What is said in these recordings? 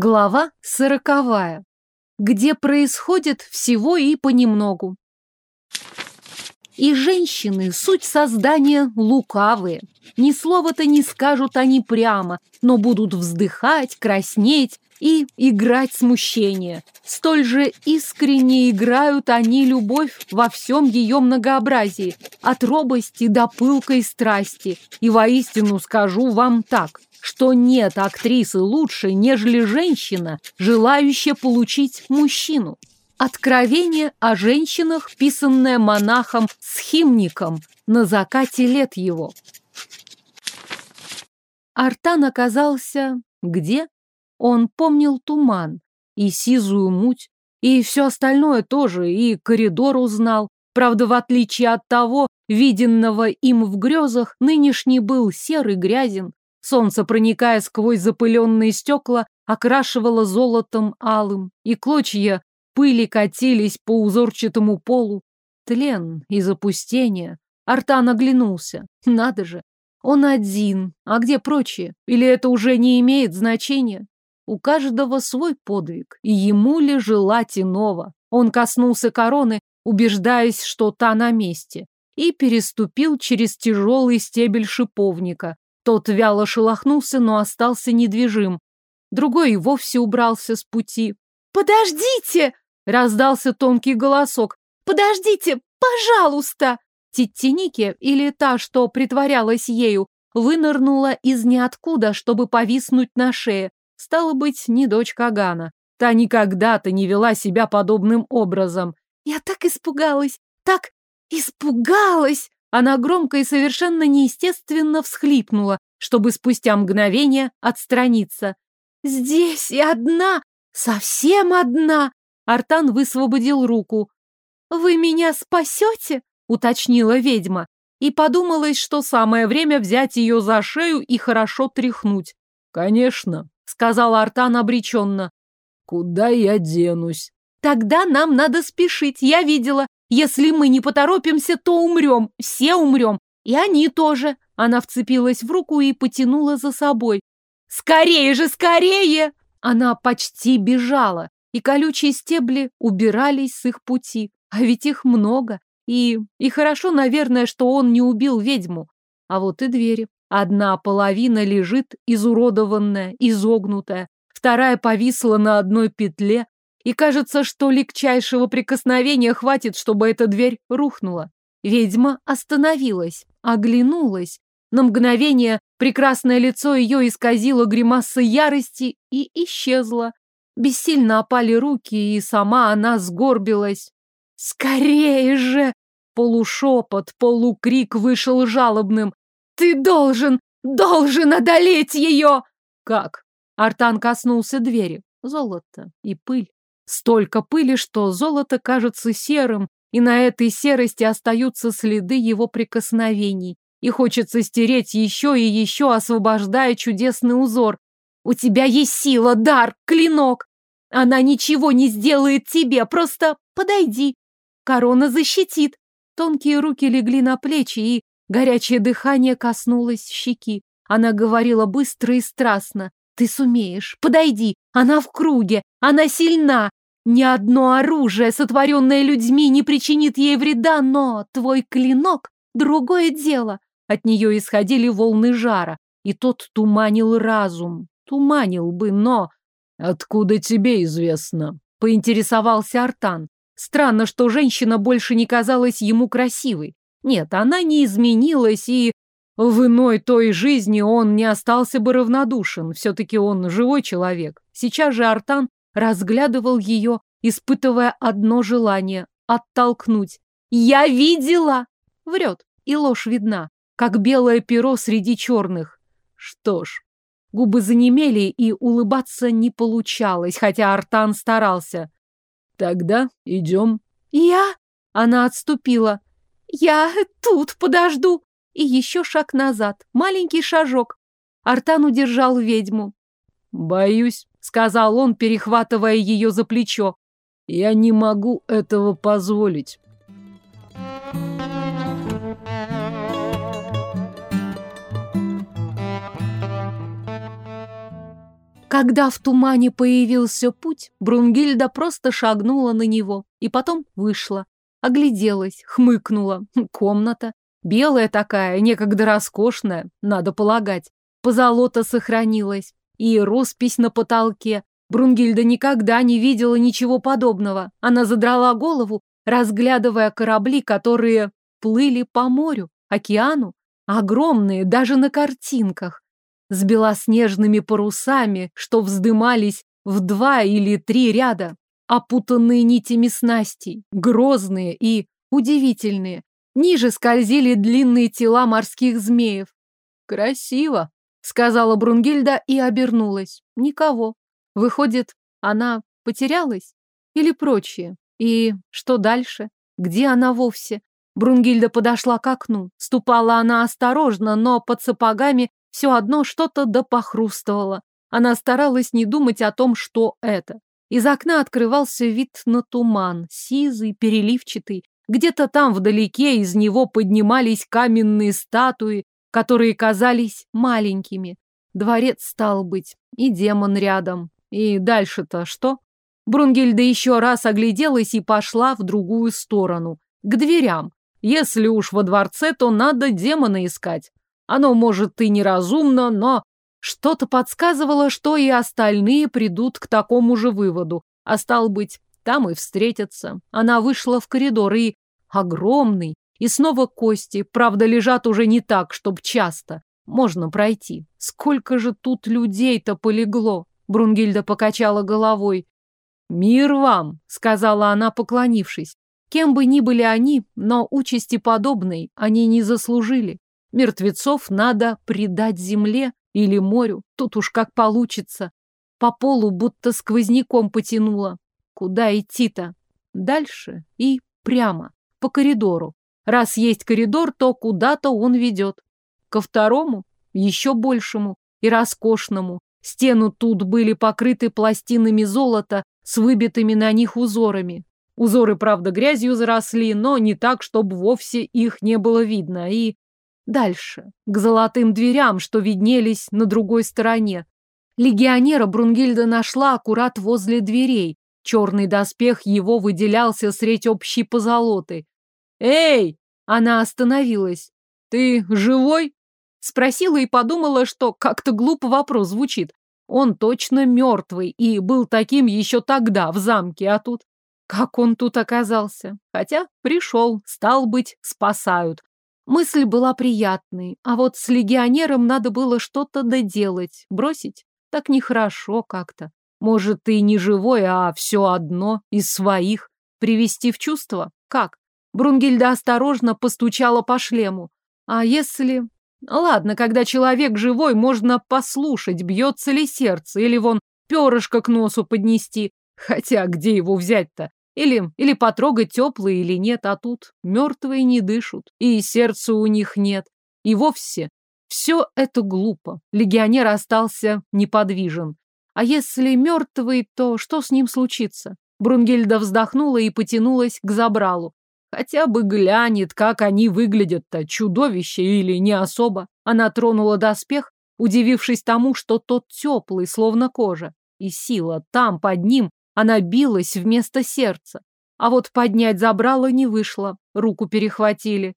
Глава сороковая, где происходит всего и понемногу. И женщины — суть создания лукавые. Ни слова-то не скажут они прямо, но будут вздыхать, краснеть и играть смущение. Столь же искренне играют они любовь во всем ее многообразии, от робости до пылкой страсти. И воистину скажу вам так, что нет актрисы лучше, нежели женщина, желающая получить мужчину. Откровение о женщинах, писанное монахом-схимником на закате лет его. Артан оказался где? Он помнил туман и сизую муть, и все остальное тоже, и коридор узнал. Правда, в отличие от того, виденного им в грезах, нынешний был серый грязен. Солнце, проникая сквозь запыленные стекла, окрашивало золотом алым, и клочья пыли катились по узорчатому полу. Тлен и запустение. Артан оглянулся. Надо же. Он один. А где прочие? Или это уже не имеет значения? У каждого свой подвиг, и ему ли желать иного? Он коснулся короны, убеждаясь, что та на месте, и переступил через тяжелый стебель шиповника. Тот вяло шелохнулся, но остался недвижим. Другой и вовсе убрался с пути. «Подождите!» Раздался тонкий голосок. «Подождите, пожалуйста!» Титтиники, или та, что притворялась ею, вынырнула из ниоткуда, чтобы повиснуть на шее. Стало быть, не дочь Кагана. Та никогда-то не вела себя подобным образом. «Я так испугалась! Так испугалась!» Она громко и совершенно неестественно всхлипнула, чтобы спустя мгновение отстраниться. «Здесь и одна, совсем одна!» Артан высвободил руку. «Вы меня спасете?» — уточнила ведьма. И подумалось, что самое время взять ее за шею и хорошо тряхнуть. «Конечно», — сказал Артан обреченно. «Куда я денусь?» «Тогда нам надо спешить, я видела. Если мы не поторопимся, то умрем, все умрем. И они тоже». Она вцепилась в руку и потянула за собой. «Скорее же, скорее!» Она почти бежала и колючие стебли убирались с их пути. А ведь их много. И... и хорошо, наверное, что он не убил ведьму. А вот и двери. Одна половина лежит изуродованная, изогнутая, вторая повисла на одной петле, и кажется, что легчайшего прикосновения хватит, чтобы эта дверь рухнула. Ведьма остановилась, оглянулась. На мгновение прекрасное лицо ее исказило гримаса ярости и исчезло. Бессильно опали руки, и сама она сгорбилась. «Скорее же!» Полушепот, полукрик вышел жалобным. «Ты должен, должен одолеть ее!» «Как?» Артан коснулся двери. Золото и пыль. Столько пыли, что золото кажется серым, и на этой серости остаются следы его прикосновений. И хочется стереть еще и еще, освобождая чудесный узор. У тебя есть сила, дар, клинок. Она ничего не сделает тебе, просто подойди. Корона защитит. Тонкие руки легли на плечи, и горячее дыхание коснулось щеки. Она говорила быстро и страстно. Ты сумеешь, подойди, она в круге, она сильна. Ни одно оружие, сотворенное людьми, не причинит ей вреда, но твой клинок — другое дело. От нее исходили волны жара, и тот туманил разум. Туманил бы, но... «Откуда тебе известно?» — поинтересовался Артан. Странно, что женщина больше не казалась ему красивой. Нет, она не изменилась, и в иной той жизни он не остался бы равнодушен. Все-таки он живой человек. Сейчас же Артан разглядывал ее, испытывая одно желание — оттолкнуть. «Я видела!» Врет, и ложь видна, как белое перо среди черных. Что ж, Губы занемели, и улыбаться не получалось, хотя Артан старался. «Тогда идем». «Я?» Она отступила. «Я тут подожду». И еще шаг назад, маленький шажок. Артан удержал ведьму. «Боюсь», — сказал он, перехватывая ее за плечо. «Я не могу этого позволить». Когда в тумане появился путь, Брунгильда просто шагнула на него и потом вышла. Огляделась, хмыкнула. Комната. Белая такая, некогда роскошная, надо полагать. Позолота сохранилась. И роспись на потолке. Брунгильда никогда не видела ничего подобного. Она задрала голову, разглядывая корабли, которые плыли по морю, океану, огромные даже на картинках, с белоснежными парусами, что вздымались в два или три ряда, опутанные нитями снастей, грозные и удивительные. Ниже скользили длинные тела морских змеев. «Красиво», — сказала Брунгильда и обернулась. Никого. Выходит, она потерялась? Или прочее? И что дальше? Где она вовсе? Брунгильда подошла к окну. Ступала она осторожно, но под сапогами все одно что-то да похрустывало. Она старалась не думать о том, что это. Из окна открывался вид на туман, сизый, переливчатый. Где-то там вдалеке из него поднимались каменные статуи, которые казались маленькими. Дворец стал быть, и демон рядом. И дальше-то что? Брунгельда еще раз огляделась и пошла в другую сторону, к дверям. Если уж во дворце, то надо демона искать. Оно, может, и неразумно, но что-то подсказывало, что и остальные придут к такому же выводу. А стал быть, там и встретятся. Она вышла в коридор и... Огромный. И снова кости, правда, лежат уже не так, чтоб часто. Можно пройти. Сколько же тут людей-то полегло? Брунгильда покачала головой. «Мир вам!» — сказала она, поклонившись. Кем бы ни были они, но участи подобной они не заслужили. Мертвецов надо предать земле или морю, тут уж как получится. По полу будто сквозняком потянуло. Куда идти-то? Дальше и прямо, по коридору. Раз есть коридор, то куда-то он ведет. Ко второму, еще большему и роскошному. Стены тут были покрыты пластинами золота с выбитыми на них узорами. Узоры, правда, грязью заросли, но не так, чтобы вовсе их не было видно. И дальше, к золотым дверям, что виднелись на другой стороне. Легионера Брунгильда нашла аккурат возле дверей. Черный доспех его выделялся средь общей позолоты. «Эй!» Она остановилась. «Ты живой?» Спросила и подумала, что как-то глупо вопрос звучит. Он точно мертвый и был таким еще тогда в замке, а тут как он тут оказался? Хотя пришел, стал быть, спасают. Мысль была приятной, а вот с легионером надо было что-то доделать, бросить. Так нехорошо как-то. Может, и не живой, а все одно, из своих. Привести в чувство? Как? Брунгильда осторожно постучала по шлему. А если... Ладно, когда человек живой, можно послушать, бьется ли сердце, или вон перышко к носу поднести. Хотя где его взять-то? Или, или потрогать теплые или нет, а тут мертвые не дышат, и сердца у них нет. И вовсе все это глупо. Легионер остался неподвижен. А если мертвый, то что с ним случится? Брунгельда вздохнула и потянулась к забралу. Хотя бы глянет, как они выглядят-то, чудовище или не особо. Она тронула доспех, удивившись тому, что тот теплый, словно кожа. И сила там, под ним, она билась вместо сердца. А вот поднять забрало не вышло. Руку перехватили.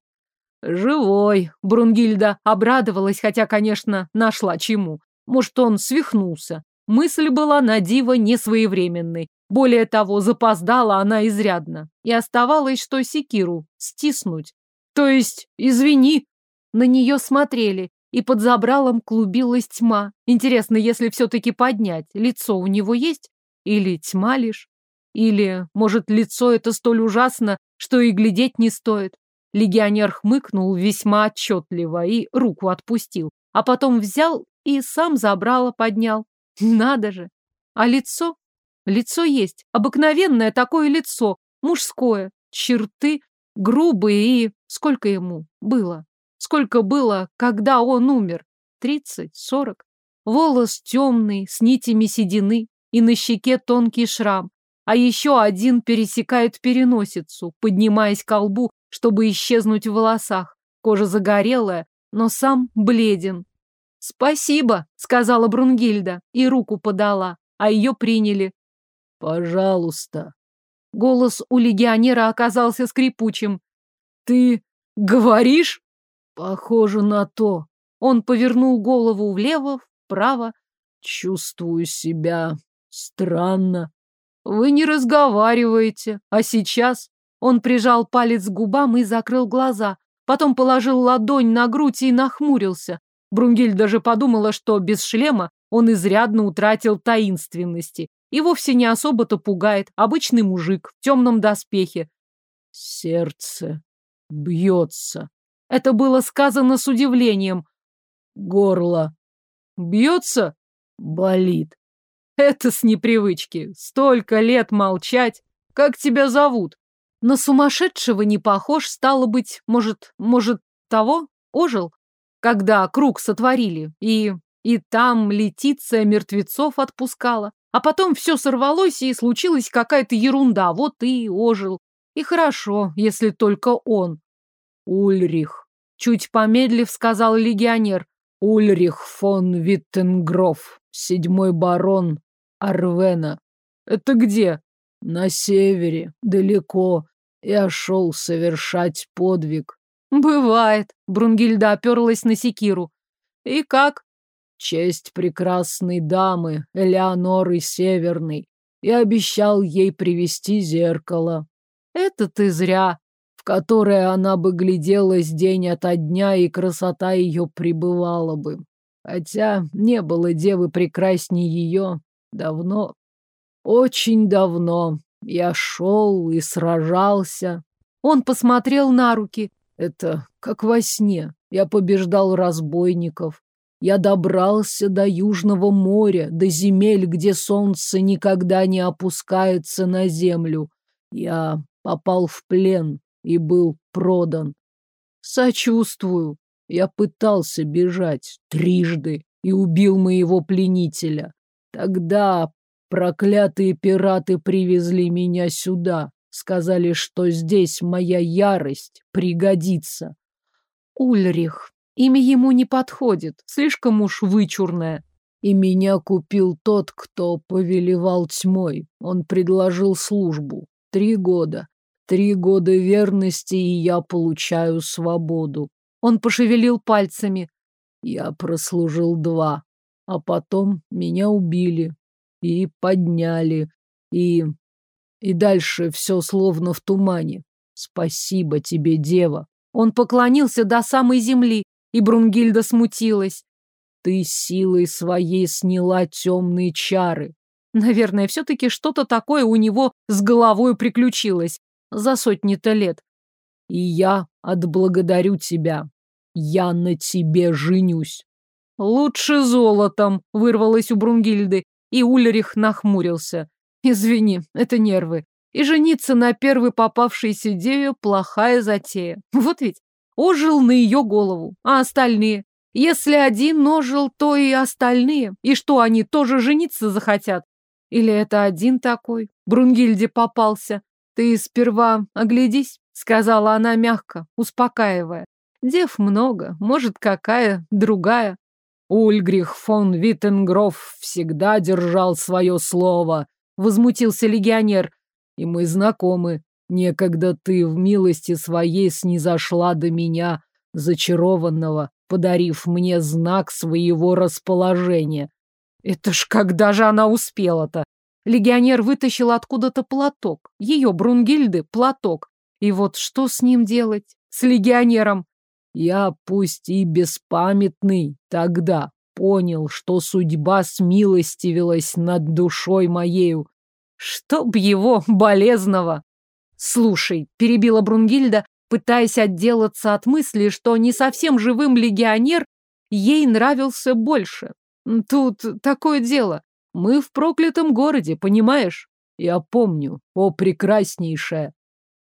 «Живой!» — Брунгильда обрадовалась, хотя, конечно, нашла чему. Может, он свихнулся. Мысль была на диво несвоевременной. Более того, запоздала она изрядно. И оставалось, что секиру стиснуть. То есть, извини. На нее смотрели, и под забралом клубилась тьма. Интересно, если все-таки поднять, лицо у него есть? Или тьма лишь? Или, может, лицо это столь ужасно, что и глядеть не стоит? Легионер хмыкнул весьма отчетливо и руку отпустил, а потом взял и сам забрало поднял. Надо же! А лицо? Лицо есть. Обыкновенное такое лицо. Мужское. Черты грубые и... Сколько ему было? Сколько было, когда он умер? Тридцать? Сорок? Волос темный, с нитями седины, и на щеке тонкий шрам, а еще один пересекает переносицу, поднимаясь к лбу, чтобы исчезнуть в волосах. Кожа загорелая, но сам бледен. Спасибо, сказала Брунгильда и руку подала, а ее приняли. Пожалуйста. Голос у легионера оказался скрипучим. Ты говоришь? Похоже на то. Он повернул голову влево, вправо. Чувствую себя странно. Вы не разговариваете, а сейчас он прижал палец к губам и закрыл глаза. Потом положил ладонь на грудь и нахмурился. Брунгель даже подумала, что без шлема он изрядно утратил таинственности и вовсе не особо-то пугает. Обычный мужик в темном доспехе. Сердце бьется. Это было сказано с удивлением. Горло бьется, болит. Это с непривычки. Столько лет молчать. Как тебя зовут? На сумасшедшего не похож, стало быть, может, может, того? Ожил? Когда круг сотворили, и... и там Летиция мертвецов отпускала. А потом все сорвалось, и случилась какая-то ерунда. Вот и ожил. И хорошо, если только он. Ульрих. Чуть помедлив, сказал легионер. Ульрих фон Виттенгроф, седьмой барон Арвена. Это где? На севере, далеко. Я шел совершать подвиг. Бывает. Брунгильда оперлась на секиру. И как? Честь прекрасной дамы, Элеоноры Северной. Я обещал ей привести зеркало. Это ты зря. В которое она бы гляделась день ото дня, и красота ее пребывала бы. Хотя не было девы прекрасней ее давно, очень давно. Я шел и сражался. Он посмотрел на руки. Это как во сне. Я побеждал разбойников. Я добрался до Южного моря, до земель, где солнце никогда не опускается на землю. Я попал в плен и был продан. Сочувствую. Я пытался бежать трижды и убил моего пленителя. Тогда проклятые пираты привезли меня сюда. Сказали, что здесь моя ярость пригодится. Ульрих. Имя ему не подходит, слишком уж вычурное. И меня купил тот, кто повелевал тьмой. Он предложил службу. Три года. Три года верности, и я получаю свободу. Он пошевелил пальцами. Я прослужил два. А потом меня убили. И подняли. И... И дальше все словно в тумане. Спасибо тебе, дева. Он поклонился до самой земли, и Брунгильда смутилась. Ты силой своей сняла темные чары. Наверное, все-таки что-то такое у него с головой приключилось за сотни-то лет. И я отблагодарю тебя. Я на тебе женюсь. Лучше золотом, вырвалось у Брунгильды, и Ульрих нахмурился. Извини, это нервы. И жениться на первой попавшейся деве плохая затея. Вот ведь ожил на ее голову, а остальные? Если один ожил, то и остальные. И что, они тоже жениться захотят? Или это один такой? Брунгильде попался. Ты сперва оглядись, сказала она мягко, успокаивая. Дев много, может, какая другая. Ульгрих фон Виттенгроф всегда держал свое слово, возмутился легионер. И мы знакомы. Некогда ты в милости своей снизошла до меня, зачарованного, подарив мне знак своего расположения. Это ж когда же она успела-то? Легионер вытащил откуда-то платок. Ее Брунгильды платок. И вот что с ним делать? С легионером? Я, пусть и беспамятный, тогда понял, что судьба смилостивилась над душой моею. Чтоб его болезного! Слушай, перебила Брунгильда, пытаясь отделаться от мысли, что не совсем живым легионер ей нравился больше. Тут такое дело. Мы в проклятом городе, понимаешь? Я помню, о прекраснейшая.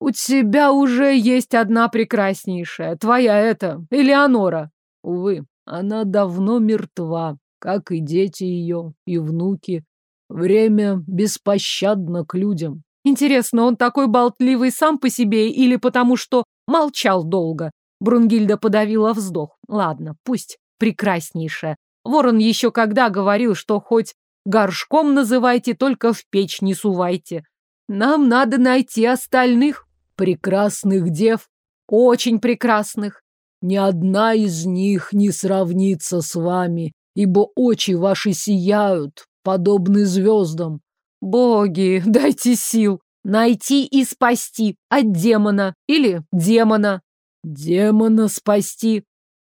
У тебя уже есть одна прекраснейшая, твоя это, Элеонора. Увы, она давно мертва, как и дети ее, и внуки. Время беспощадно к людям. Интересно, он такой болтливый сам по себе или потому что молчал долго? Брунгильда подавила вздох. Ладно, пусть. прекраснейшая. Ворон еще когда говорил, что хоть горшком называйте, только в печь не сувайте. Нам надо найти остальных прекрасных дев, очень прекрасных. Ни одна из них не сравнится с вами, ибо очи ваши сияют, подобны звездам. Боги, дайте сил. Найти и спасти от демона или демона. Демона спасти.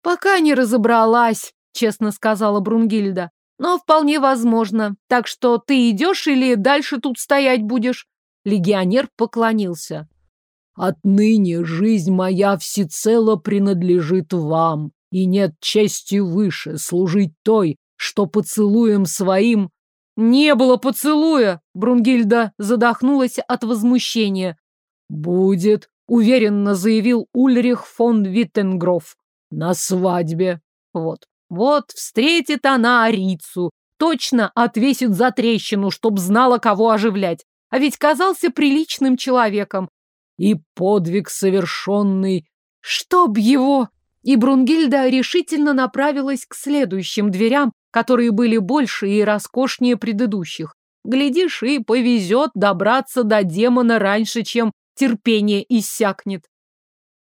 Пока не разобралась, честно сказала Брунгильда. Но вполне возможно. Так что ты идешь или дальше тут стоять будешь? Легионер поклонился. Отныне жизнь моя всецело принадлежит вам, и нет чести выше служить той, что поцелуем своим «Не было поцелуя!» Брунгильда задохнулась от возмущения. «Будет», — уверенно заявил Ульрих фон Виттенгроф. «На свадьбе». Вот, вот встретит она Арицу. Точно отвесит за трещину, чтоб знала, кого оживлять. А ведь казался приличным человеком. И подвиг совершенный. Чтоб его! И Брунгильда решительно направилась к следующим дверям, которые были больше и роскошнее предыдущих. Глядишь, и повезет добраться до демона раньше, чем терпение иссякнет.